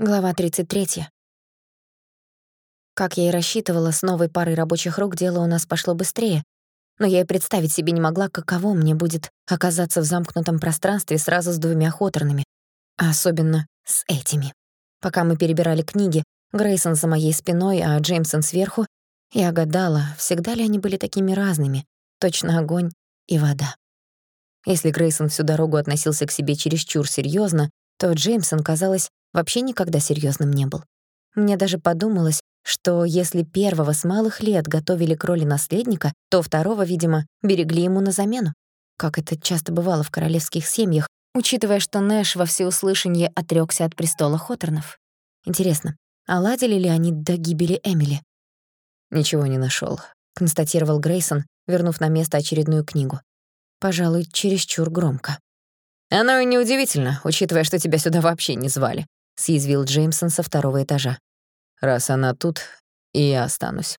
Глава 33. Как я и рассчитывала, с новой парой рабочих рук дело у нас пошло быстрее, но я и представить себе не могла, каково мне будет оказаться в замкнутом пространстве сразу с двумя хоторнами, а особенно с этими. Пока мы перебирали книги, Грейсон за моей спиной, а Джеймсон сверху, я гадала, всегда ли они были такими разными, точно огонь и вода. Если Грейсон всю дорогу относился к себе чересчур серьёзно, то Джеймсон, казалось, вообще никогда серьёзным не был. Мне даже подумалось, что если первого с малых лет готовили к роли наследника, то второго, видимо, берегли ему на замену. Как это часто бывало в королевских семьях, учитывая, что Нэш во всеуслышание отрёкся от престола Хоторнов. Интересно, оладили ли они до гибели Эмили? «Ничего не нашёл», — констатировал Грейсон, вернув на место очередную книгу. Пожалуй, чересчур громко. «Оно и неудивительно, учитывая, что тебя сюда вообще не звали», — съязвил Джеймсон со второго этажа. «Раз она тут, и я останусь».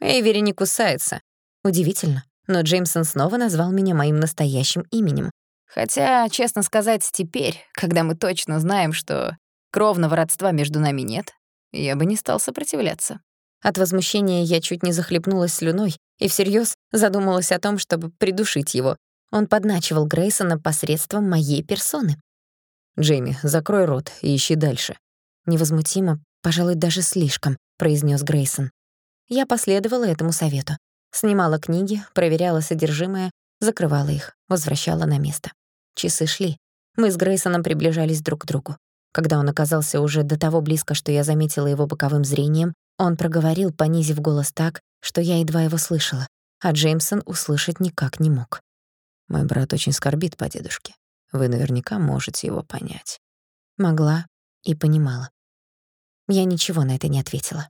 Эйвери не кусается. Удивительно, но Джеймсон снова назвал меня моим настоящим именем. Хотя, честно сказать, теперь, когда мы точно знаем, что кровного родства между нами нет, я бы не стал сопротивляться. От возмущения я чуть не захлебнулась слюной и всерьез задумалась о том, чтобы придушить его, он подначивал Грейсона посредством моей персоны. «Джейми, закрой рот и ищи дальше». «Невозмутимо, пожалуй, даже слишком», — произнёс Грейсон. Я последовала этому совету. Снимала книги, проверяла содержимое, закрывала их, возвращала на место. Часы шли. Мы с Грейсоном приближались друг к другу. Когда он оказался уже до того близко, что я заметила его боковым зрением, он проговорил, понизив голос так, что я едва его слышала, а Джеймсон услышать никак не мог. Мой брат очень скорбит по дедушке. Вы наверняка можете его понять. Могла и понимала. Я ничего на это не ответила.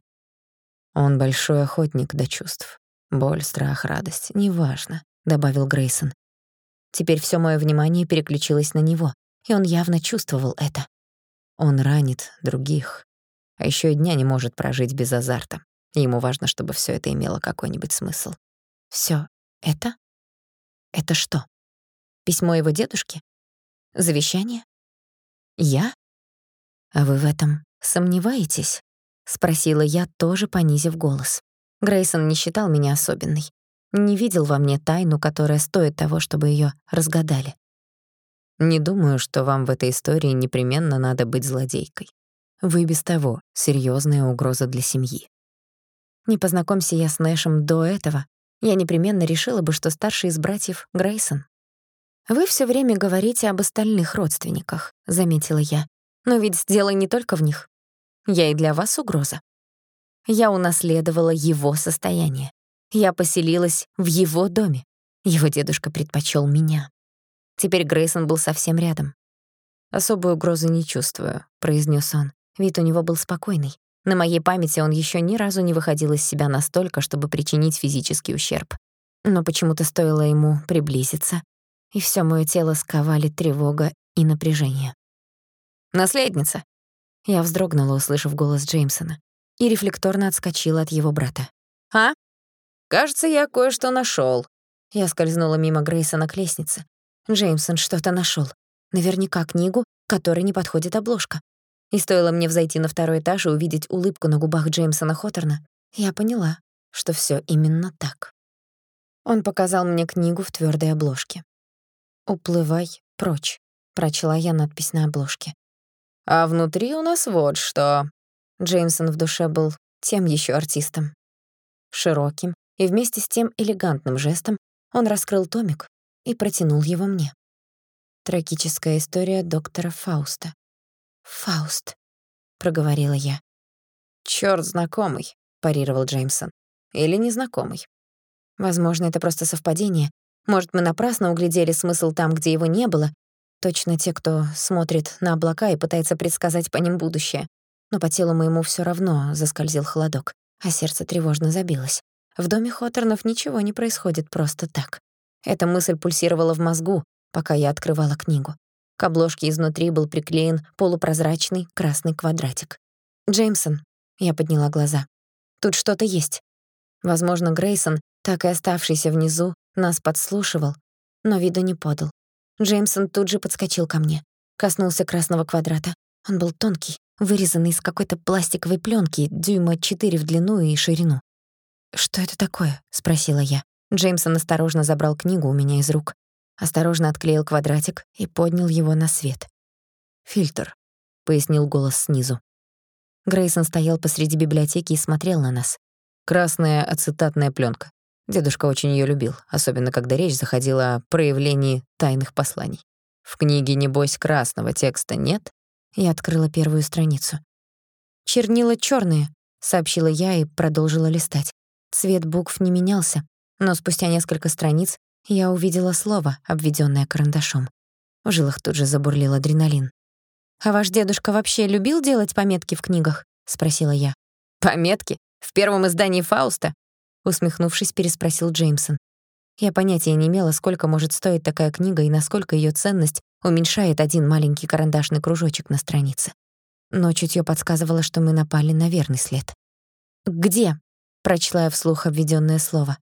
Он большой охотник до чувств. Боль, страх, радость — неважно, — добавил Грейсон. Теперь всё моё внимание переключилось на него, и он явно чувствовал это. Он ранит других, а ещё и дня не может прожить без азарта. Ему важно, чтобы всё это имело какой-нибудь смысл. Всё это? Это что? Письмо его дедушки? Завещание? Я? А вы в этом сомневаетесь? Спросила я, тоже понизив голос. Грейсон не считал меня особенной. Не видел во мне тайну, которая стоит того, чтобы её разгадали. Не думаю, что вам в этой истории непременно надо быть злодейкой. Вы без того серьёзная угроза для семьи. Не познакомься я с Нэшем до этого, я непременно решила бы, что старший из братьев — Грейсон. «Вы все время говорите об остальных родственниках», — заметила я. «Но ведь дело не только в них. Я и для вас угроза. Я унаследовала его состояние. Я поселилась в его доме. Его дедушка предпочел меня. Теперь Грейсон был совсем рядом. «Особой угрозы не чувствую», — произнес он. Вид у него был спокойный. На моей памяти он еще ни разу не выходил из себя настолько, чтобы причинить физический ущерб. Но почему-то стоило ему приблизиться, и всё моё тело сковали тревога и напряжение. «Наследница!» Я вздрогнула, услышав голос Джеймсона, и рефлекторно отскочила от его брата. «А? Кажется, я кое-что нашёл». Я скользнула мимо Грейсона к лестнице. Джеймсон что-то нашёл. Наверняка книгу, которой не подходит обложка. И стоило мне взойти на второй этаж и увидеть улыбку на губах Джеймсона Хоттерна, я поняла, что всё именно так. Он показал мне книгу в твёрдой обложке. «Уплывай прочь», — прочла я надпись на обложке. «А внутри у нас вот что». Джеймсон в душе был тем ещё артистом. Широким и вместе с тем элегантным жестом он раскрыл томик и протянул его мне. Трагическая история доктора Фауста. «Фауст», — проговорила я. «Чёрт знакомый», — парировал Джеймсон. «Или незнакомый». Возможно, это просто совпадение, может, мы напрасно углядели смысл там, где его не было. Точно те, кто смотрит на облака и пытается предсказать по ним будущее. Но по телу моему всё равно заскользил холодок, а сердце тревожно забилось. В доме Хоторнов ничего не происходит просто так. Эта мысль пульсировала в мозгу, пока я открывала книгу. К обложке изнутри был приклеен полупрозрачный красный квадратик. «Джеймсон», — я подняла глаза, — «тут что-то есть». Возможно, Грейсон, так и оставшийся внизу, нас подслушивал, но виду не подал. Джеймсон тут же подскочил ко мне, коснулся красного квадрата. Он был тонкий, вырезанный из какой-то пластиковой пленки, дюйма четыре в длину и ширину. «Что это такое?» — спросила я. Джеймсон осторожно забрал книгу у меня из рук, осторожно отклеил квадратик и поднял его на свет. «Фильтр», — пояснил голос снизу. Грейсон стоял посреди библиотеки и смотрел на нас. «Красная ацетатная пленка. Дедушка очень ее любил, особенно когда речь заходила о проявлении тайных посланий. В книге, небось, красного текста нет?» Я открыла первую страницу. «Чернила черные, сообщила я и продолжила листать. Цвет букв не менялся, но спустя несколько страниц я увидела слово, обведенное карандашом. В жилах тут же забурлил адреналин. «А ваш дедушка вообще любил делать пометки в книгах?» — спросила я. «Пометки? В первом издании Фауста?» Усмехнувшись, переспросил Джеймсон. Я понятия не имела, сколько может стоить такая книга и насколько ее ценность уменьшает один маленький карандашный кружочек на странице. Но чутье подсказывало, что мы напали на верный след. «Где?» — прочла я вслух обведенное слово.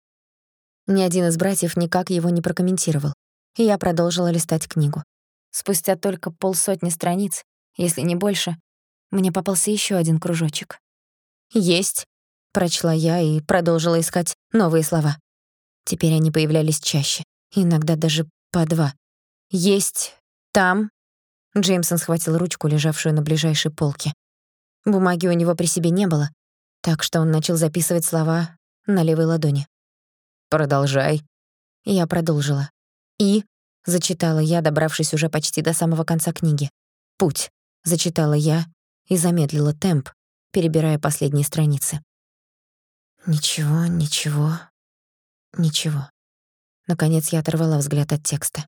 Ни один из братьев никак его не прокомментировал, и я продолжила листать книгу. Спустя только полсотни страниц, если не больше, мне попался еще один кружочек. «Есть», — прочла я и продолжила искать новые слова. Теперь они появлялись чаще, иногда даже по два. «Есть там...» Джеймсон схватил ручку, лежавшую на ближайшей полке. Бумаги у него при себе не было, так что он начал записывать слова на левой ладони. Продолжай. Я продолжила. И зачитала я, добравшись уже почти до самого конца книги. Путь зачитала я и замедлила темп, перебирая последние страницы. Ничего, ничего, ничего. Наконец я оторвала взгляд от текста.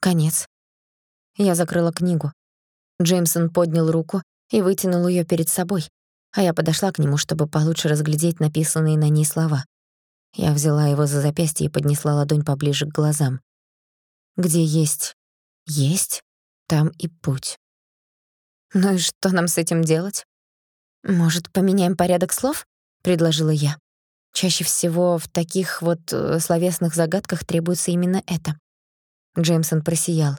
Конец. Я закрыла книгу. Джеймсон поднял руку и вытянул её перед собой, а я подошла к нему, чтобы получше разглядеть написанные на ней слова. Я взяла его за запястье и поднесла ладонь поближе к глазам. Где есть есть, там и путь. Ну и что нам с этим делать? Может, поменяем порядок слов? Предложила я. Чаще всего в таких вот э, словесных загадках требуется именно это. Джеймсон просиял.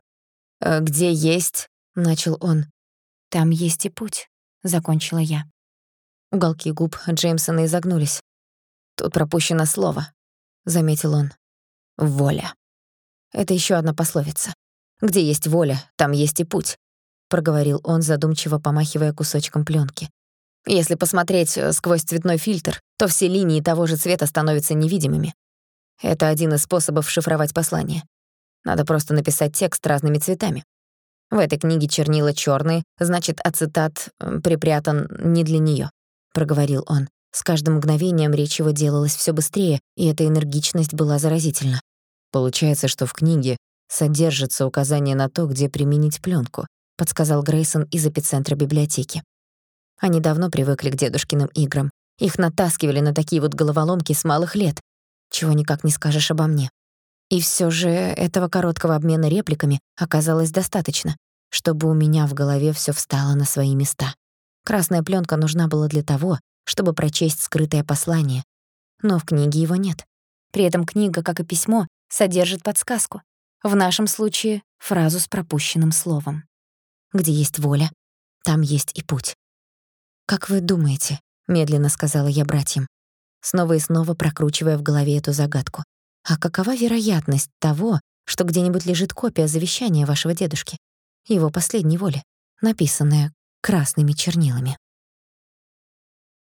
«Э, «Где есть?» — начал он. «Там есть и путь», — закончила я. Уголки губ Джеймсона изогнулись. «Тут пропущено слово», — заметил он. «Воля». Это еще одна пословица. «Где есть воля, там есть и путь», — проговорил он, задумчиво помахивая кусочком пленки. «Если посмотреть э, сквозь цветной фильтр, то все линии того же цвета становятся невидимыми. Это один из способов шифровать послание. Надо просто написать текст разными цветами. В этой книге чернила черные, значит, ацетат припрятан не для нее, проговорил он. С каждым мгновением речь его делалась все быстрее, и эта энергичность была заразительна. Получается, что в книге содержится указание на то, где применить пленку, подсказал Грейсон из эпицентра библиотеки. Они давно привыкли к дедушкиным играм. Их натаскивали на такие вот головоломки с малых лет. Чего никак не скажешь обо мне. И все же этого короткого обмена репликами оказалось достаточно, чтобы у меня в голове все встало на свои места. Красная пленка нужна была для того, чтобы прочесть скрытое послание. Но в книге его нет. При этом книга, как и письмо, содержит подсказку. В нашем случае — фразу с пропущенным словом. Где есть воля, там есть и путь. «Как вы думаете?» — медленно сказала я братьям, снова и снова прокручивая в голове эту загадку. «А какова вероятность того, что где-нибудь лежит копия завещания вашего дедушки, его последней воли, написанная красными чернилами?»